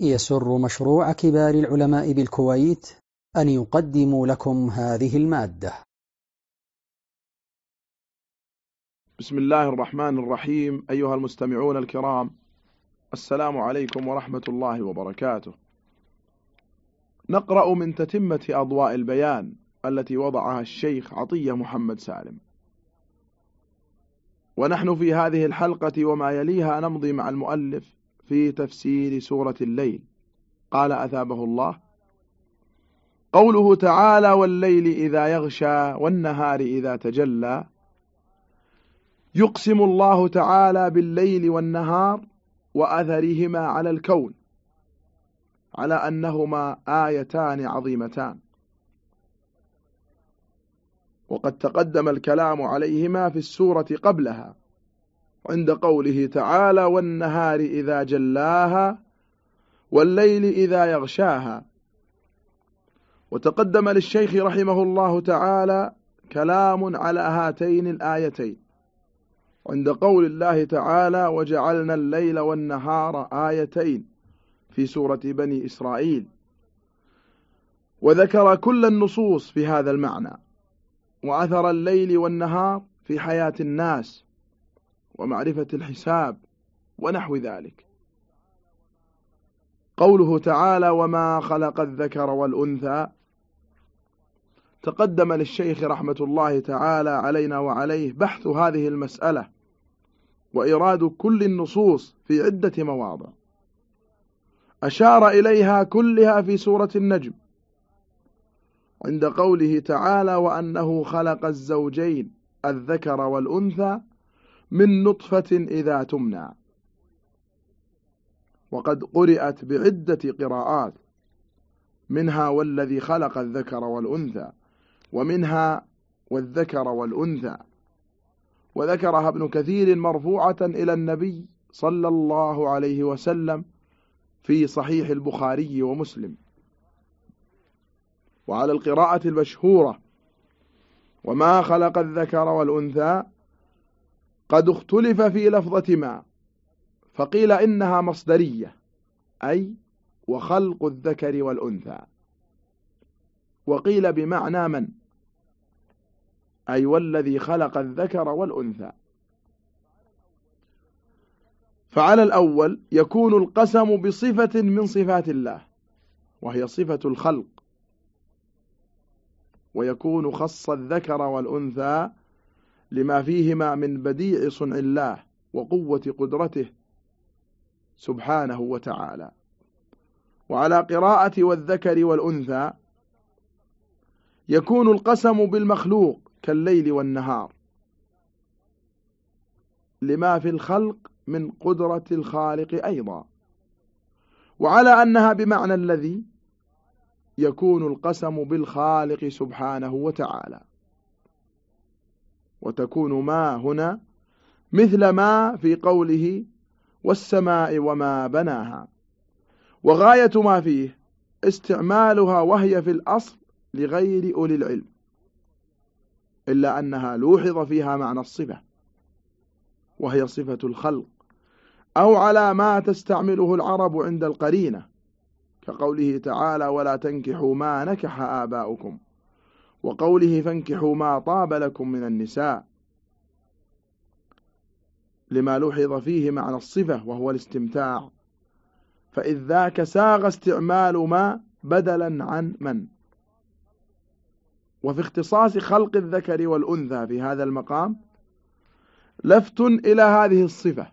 يسر مشروع كبار العلماء بالكويت أن يقدم لكم هذه المادة. بسم الله الرحمن الرحيم أيها المستمعون الكرام السلام عليكم ورحمة الله وبركاته. نقرأ من تتمة أضواء البيان التي وضعها الشيخ عطية محمد سالم. ونحن في هذه الحلقة وما يليها نمضي مع المؤلف في تفسير سورة الليل. قال أثابه الله قوله تعالى والليل إذا يغشى والنهار إذا تجلى يقسم الله تعالى بالليل والنهار وأثرهما على الكون على أنهما آيتان عظيمتان. وقد تقدم الكلام عليهما في السورة قبلها. عند قوله تعالى والنهار إذا جلاها والليل إذا يغشاها. وتقدم للشيخ رحمه الله تعالى كلام على هاتين الآيتين. عند قول الله تعالى وجعلنا الليل والنهار آيتين في سورة بني إسرائيل. وذكر كل النصوص في هذا المعنى. وأثر الليل والنهار في حياة الناس. ومعرفة الحساب ونحو ذلك. قوله تعالى وما خلق الذكر والأنثى تقدم للشيخ رحمة الله تعالى علينا وعليه بحث هذه المسألة وإراد كل النصوص في عدة مواضع. أشار إليها كلها في سورة النجم عند قوله تعالى وأنه خلق الزوجين الذكر والأنثى من نطفة إذا تمنى. وقد قرأت بعدة قراءات منها والذي خلق الذكر والأنثى ومنها والذكر والأنثى. وذكرها ابن كثير مرفوعة إلى النبي صلى الله عليه وسلم في صحيح البخاري ومسلم. وعلى القراءة المشهورة وما خلق الذكر والأنثى قد اختلف في لفظة ما فقيل إنها مصدرية أي وخلق الذكر والأنثى. وقيل بمعنى من؟ أي والذي خلق الذكر والأنثى. فعلى الأول يكون القسم بصفة من صفات الله وهي صفة الخلق. ويكون خص الذكر والأنثى لما فيهما من بديع صنع الله وقوة قدرته سبحانه وتعالى. وعلى قراءة والذكر والأنثى يكون القسم بالمخلوق كالليل والنهار. لما في الخلق من قدرة الخالق أيضا. وعلى أنها بمعنى الذي يكون القسم بالخالق سبحانه وتعالى. وتكون ما هنا مثل ما في قوله والسماء وما بناها. وغاية ما فيه استعمالها وهي في الأصل لغير أولي العلم إلا أنها لوحظ فيها معنى الصفة وهي صفة الخلق أو على ما تستعمله العرب عند القرينة كقوله تعالى ولا تنكحوا ما نكح آباؤكم وقوله فانكحوا ما طاب لكم من النساء لما لوحظ فيه معنى الصفة وهو الاستمتاع. فإذ ذاك ساغ استعمال ما بدلا عن من؟ وفي اختصاص خلق الذكر والأنثى في هذا المقام لفت إلى هذه الصفة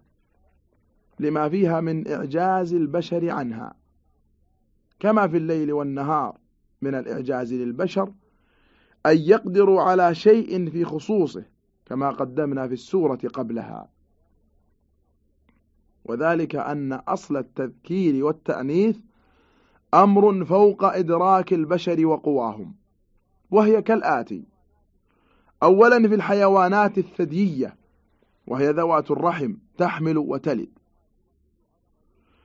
لما فيها من إعجاز البشر عنها كما في الليل والنهار من الإعجاز للبشر أن يقدروا على شيء في خصوصه كما قدمنا في السورة قبلها. وذلك أن أصل التذكير والتأنيث أمر فوق إدراك البشر وقواهم وهي كالآتي. أولا في الحيوانات الثديية وهي ذوات الرحم تحمل وتلد.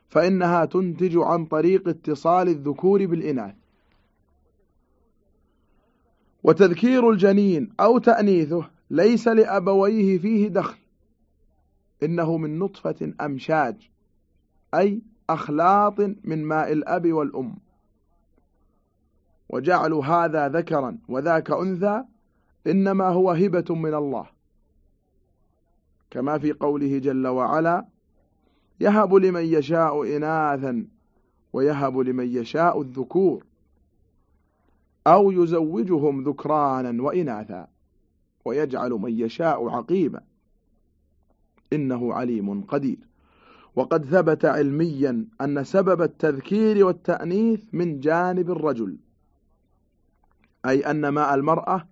فإنها تنتج عن طريق اتصال الذكور بالإناث. وتذكير الجنين أو تأنيثه ليس لأبويه فيه دخل إنه من نطفة أمشاج أي أخلاط من ماء الأب والأم. وجعل هذا ذكرا وذاك أنثى إنما هو هبة من الله. كما في قوله جل وعلا يهب لمن يشاء إناثا ويهب لمن يشاء الذكور. أو يزوجهم ذكرانا وإناثا ويجعل من يشاء عقيما. إنه عليم قدير. وقد ثبت علميا أن سبب التذكير والتأنيث من جانب الرجل أي أن ماء المرأة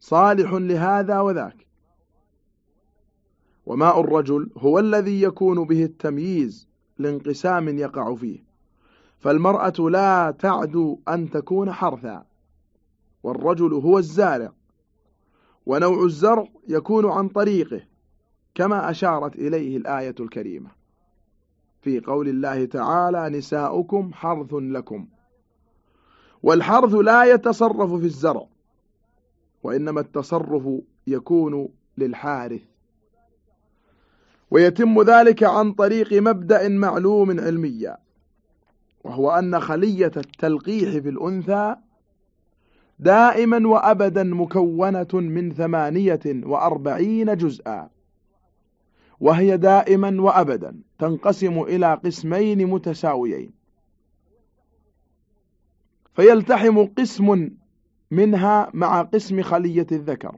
صالح لهذا وذاك. وماء الرجل هو الذي يكون به التمييز لانقسام يقع فيه. فالمرأة لا تعدو أن تكون حرثا. والرجل هو الزارع ونوع الزرع يكون عن طريقه كما أشارت إليه الآية الكريمة. في قول الله تعالى نساؤكم حرث لكم. والحرث لا يتصرف في الزرع وإنما التصرف يكون للحارث. ويتم ذلك عن طريق مبدأ معلوم علميا وهو أن خلية التلقيح في الأنثى دائما وأبدا مكونة من ثمانية وأربعين جزءا. وهي دائما وأبدا تنقسم إلى قسمين متساويين. فيلتحم قسم منها مع قسم خلية الذكر.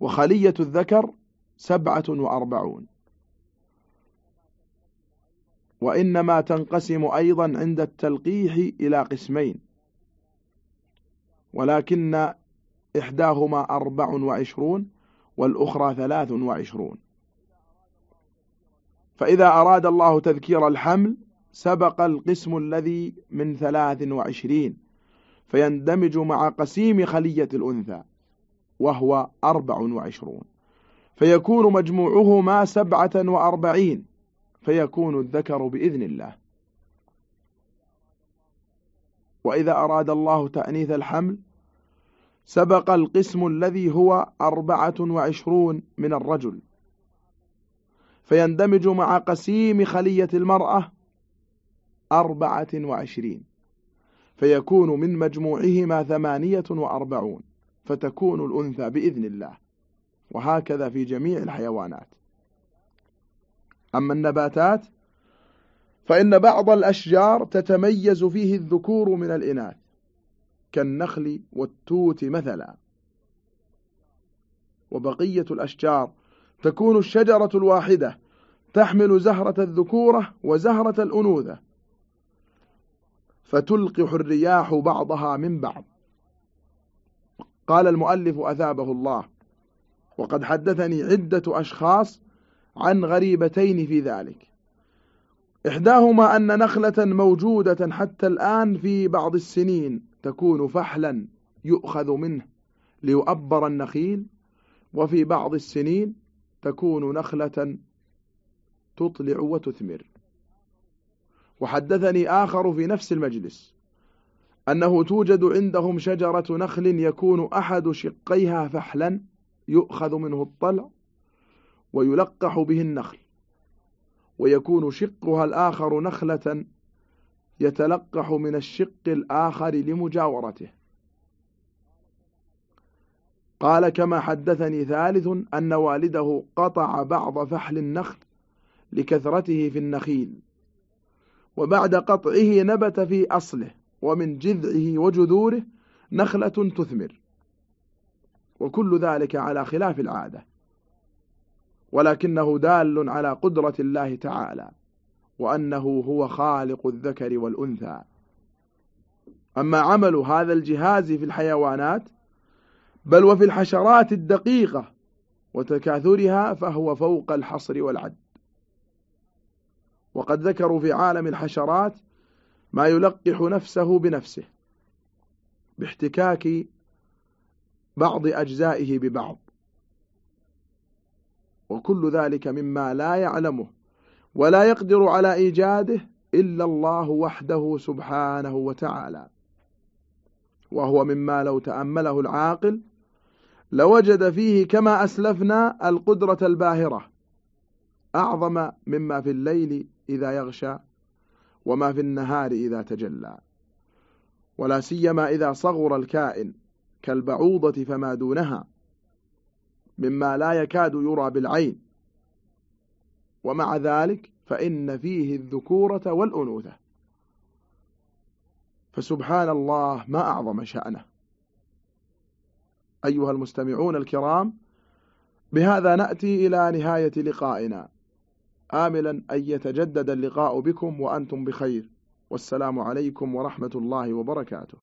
وخلية الذكر سبعة وأربعون. وإنما تنقسم أيضا عند التلقيح إلى قسمين. ولكن إحداهما أربع وعشرون والأخرى ثلاث وعشرون. فإذا أراد الله تذكير الحمل سبق القسم الذي من ثلاث وعشرين فيندمج مع قسيم خلية الأنثى وهو أربع وعشرون. فيكون مجموعهما سبعة وأربعين فيكون الذكر بإذن الله. وإذا أراد الله تأنيث الحمل سبق القسم الذي هو أربعة وعشرون من الرجل. فيندمج مع قسيم خلية المرأة أربعة وعشرين. فيكون من مجموعهما ثمانية وأربعون فتكون الأنثى بإذن الله. وهكذا في جميع الحيوانات. أما النباتات فإن بعض الأشجار تتميز فيه الذكور من الإناث كالنخل والتوت مثلا. وبقية الأشجار تكون الشجرة الواحدة تحمل زهرة الذكورة وزهرة الأنوثة فتلقح الرياح بعضها من بعض. قال المؤلف أثابه الله وقد حدثني عدة أشخاص عن غريبتين في ذلك. إحداهما أن نخلة موجودة حتى الآن في بعض السنين تكون فحلا يؤخذ منه ليؤبر النخيل وفي بعض السنين تكون نخلة تطلع وتثمر. وحدثني آخر في نفس المجلس أنه توجد عندهم شجرة نخل يكون أحد شقيها فحلا يؤخذ منه الطلع ويلقح به النخل. ويكون شقها الآخر نخلة يتلقح من الشق الآخر لمجاورته. قال كما حدثني ثالث أن والده قطع بعض فحل النخل لكثرته في النخيل وبعد قطعه نبت في أصله ومن جذعه وجذوره نخلة تثمر وكل ذلك على خلاف العادة. ولكنه دال على قدرة الله تعالى وأنه هو خالق الذكر والأنثى. أما عمل هذا الجهاز في الحيوانات بل وفي الحشرات الدقيقة وتكاثرها فهو فوق الحصر والعد. وقد ذكروا في عالم الحشرات ما يلقح نفسه بنفسه باحتكاك بعض أجزائه ببعض. وكل ذلك مما لا يعلمه ولا يقدر على إيجاده إلا الله وحده سبحانه وتعالى. وهو مما لو تأمله العاقل لوجد فيه كما أسلفنا القدرة الباهرة أعظم مما في الليل إذا يغشى وما في النهار إذا تجلى. ولا سيما إذا صغر الكائن كالبعوضة فما دونها مما لا يكاد يرى بالعين. ومع ذلك فإن فيه الذكورة والأنوثة. فسبحان الله ما أعظم شأنه. أيها المستمعون الكرام بهذا نأتي إلى نهاية لقائنا. آملا أن يتجدد اللقاء بكم وأنتم بخير. والسلام عليكم ورحمة الله وبركاته.